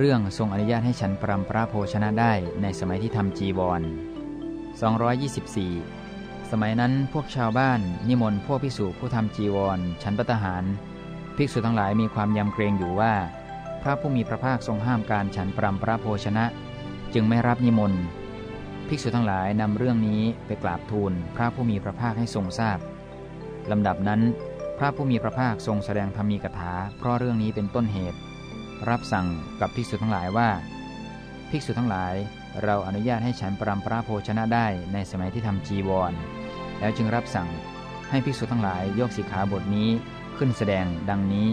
เรื่องทรงอนุญาตให้ฉันปรำพระโภชนะได้ในสมัยที่ทำจีวร 224 สมัยนั้นพวกชาวบ้านนิมนต์พวกภิกษุผู้ทำจีวร ฉันปัตหาร ภิกษุทั้งหลายมีความยำเกรงอยู่ว่า พระผู้มีพระภาคทรงห้ามการฉันปรำพระโภชนะ จึงไม่รับนิมนต์ ภิกษุทั้งหลายนำเรื่องนี้ไปกราบทูลพระผู้มีพระภาคให้ทรงทราบลำดับนั้น พระผู้มีพระภาคทรงแสดงธรรมีกถาเพราะเรื่องนี้เป็นต้นเหตุ รับสั่งกับภิกษุทั้งหลายว่า ภิกษุทั้งหลาย เราอนุญาตให้ฉันปรำพระโภชนะได้ในสมัยที่ทำจีวร แล้วจึงรับสั่งให้ภิกษุทั้งหลายยกสิกขาบทนี้ขึ้นแสดงดังนี้